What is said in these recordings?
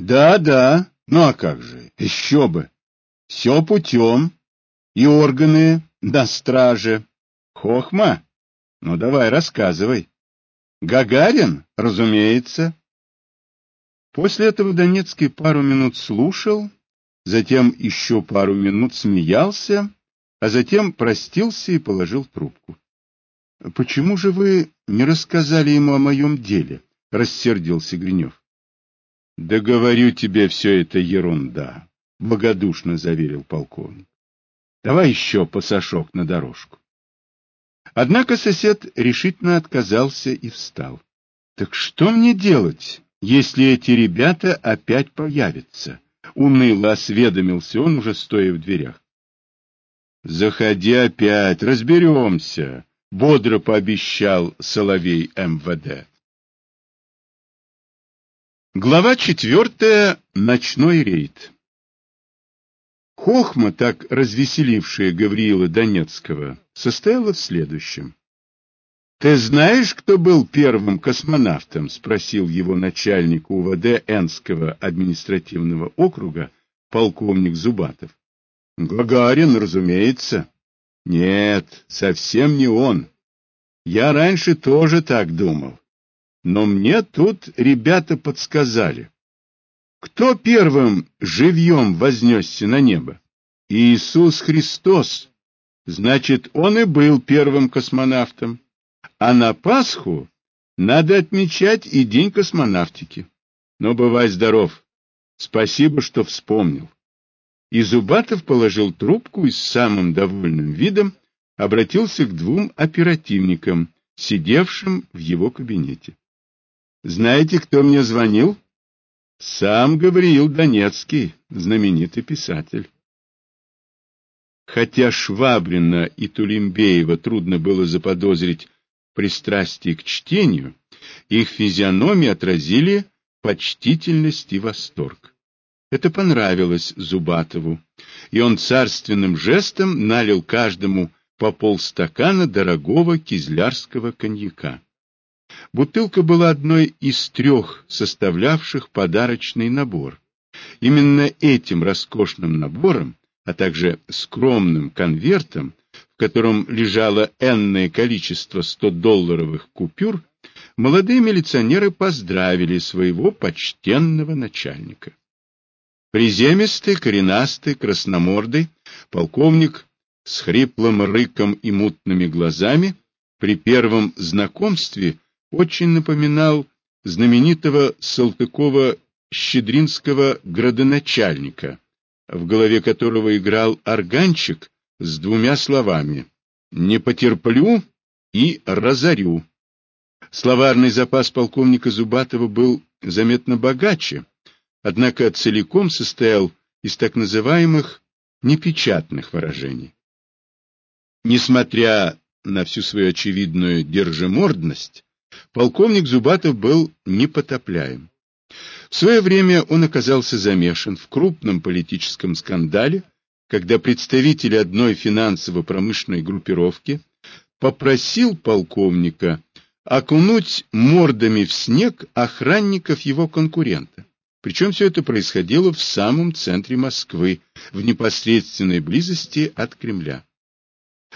Да, да, ну а как же, еще бы. Все путем, и органы на страже. Хохма? Ну давай, рассказывай. Гагарин, разумеется. После этого Донецкий пару минут слушал, затем еще пару минут смеялся, а затем простился и положил трубку. — Почему же вы не рассказали ему о моем деле? — рассердился Гринев. — Да говорю тебе, все это ерунда, — благодушно заверил полковник. — Давай еще пасашок на дорожку. Однако сосед решительно отказался и встал. — Так что мне делать, если эти ребята опять появятся? — уныло осведомился он, уже стоя в дверях. — Заходи опять, разберемся, — бодро пообещал Соловей МВД. Глава четвертая. Ночной рейд. Хохма, так развеселившая Гавриила Донецкого, состояла в следующем. — Ты знаешь, кто был первым космонавтом? — спросил его начальник УВД Энского административного округа, полковник Зубатов. — Гагарин, разумеется. — Нет, совсем не он. Я раньше тоже так думал. Но мне тут ребята подсказали. Кто первым живьем вознесся на небо? Иисус Христос. Значит, он и был первым космонавтом. А на Пасху надо отмечать и День космонавтики. Но бывай здоров. Спасибо, что вспомнил. И Зубатов положил трубку и с самым довольным видом обратился к двум оперативникам, сидевшим в его кабинете. Знаете, кто мне звонил? Сам Гавриил Донецкий, знаменитый писатель. Хотя Швабрина и Тулембеева трудно было заподозрить пристрастие к чтению, их физиономии отразили почтительность и восторг. Это понравилось Зубатову, и он царственным жестом налил каждому по полстакана дорогого кизлярского коньяка. Бутылка была одной из трех составлявших подарочный набор. Именно этим роскошным набором, а также скромным конвертом, в котором лежало энное количество 100-долларовых купюр, молодые милиционеры поздравили своего почтенного начальника. Приземистый, коренастый, красномордый, полковник с хриплым рыком и мутными глазами при первом знакомстве очень напоминал знаменитого Салтыкова-Щедринского градоначальника, в голове которого играл органчик с двумя словами «не потерплю» и «разорю». Словарный запас полковника Зубатова был заметно богаче, однако целиком состоял из так называемых непечатных выражений. Несмотря на всю свою очевидную держимордность, полковник Зубатов был непотопляем. В свое время он оказался замешан в крупном политическом скандале, когда представитель одной финансово-промышленной группировки попросил полковника окунуть мордами в снег охранников его конкурента. Причем все это происходило в самом центре Москвы, в непосредственной близости от Кремля.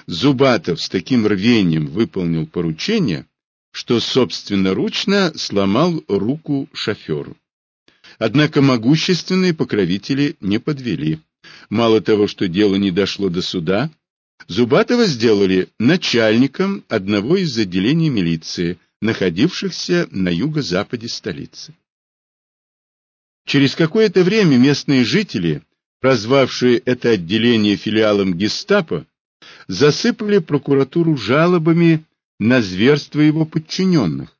Зубатов с таким рвением выполнил поручение, что собственноручно сломал руку шоферу. Однако могущественные покровители не подвели. Мало того, что дело не дошло до суда, Зубатова сделали начальником одного из отделений милиции, находившихся на юго-западе столицы. Через какое-то время местные жители, прозвавшие это отделение филиалом гестапо, засыпали прокуратуру жалобами на зверство его подчиненных.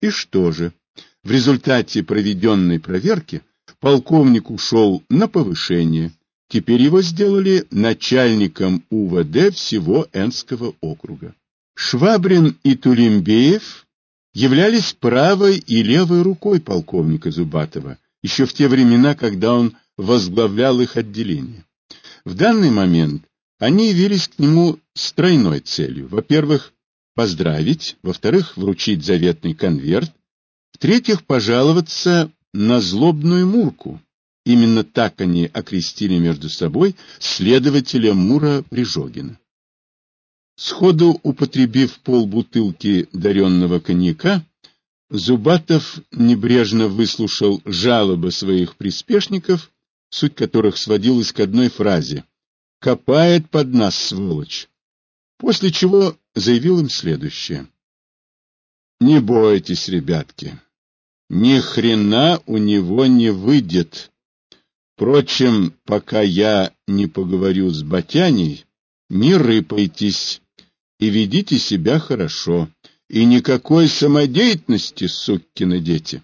И что же? В результате проведенной проверки полковник ушел на повышение. Теперь его сделали начальником УВД всего Энского округа. Швабрин и Тулембеев являлись правой и левой рукой полковника Зубатова, еще в те времена, когда он возглавлял их отделение. В данный момент они явились к нему с тройной целью. Во-первых, поздравить, во-вторых, вручить заветный конверт, в-третьих, пожаловаться на злобную Мурку. Именно так они окрестили между собой следователя Мура Прижогина. Сходу употребив полбутылки даренного коньяка, Зубатов небрежно выслушал жалобы своих приспешников, суть которых сводилась к одной фразе «Копает под нас, сволочь!» После чего заявил им следующее. «Не бойтесь, ребятки, ни хрена у него не выйдет. Впрочем, пока я не поговорю с Батяней, не рыпайтесь и ведите себя хорошо, и никакой самодеятельности, суккины дети».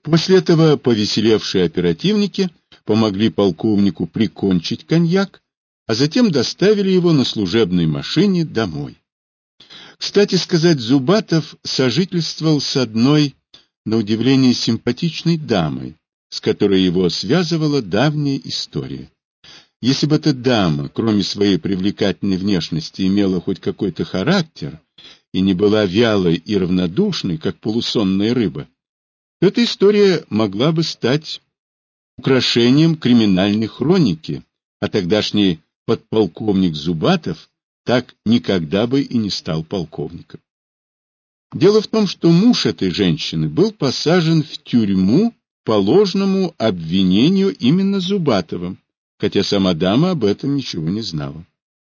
После этого повеселевшие оперативники помогли полковнику прикончить коньяк, а затем доставили его на служебной машине домой. Кстати сказать, Зубатов сожительствовал с одной, на удивление, симпатичной дамой, с которой его связывала давняя история. Если бы эта дама, кроме своей привлекательной внешности, имела хоть какой-то характер и не была вялой и равнодушной, как полусонная рыба, то эта история могла бы стать украшением криминальной хроники, а тогдашний подполковник Зубатов так никогда бы и не стал полковником. Дело в том, что муж этой женщины был посажен в тюрьму по ложному обвинению именно Зубатовым, хотя сама дама об этом ничего не знала.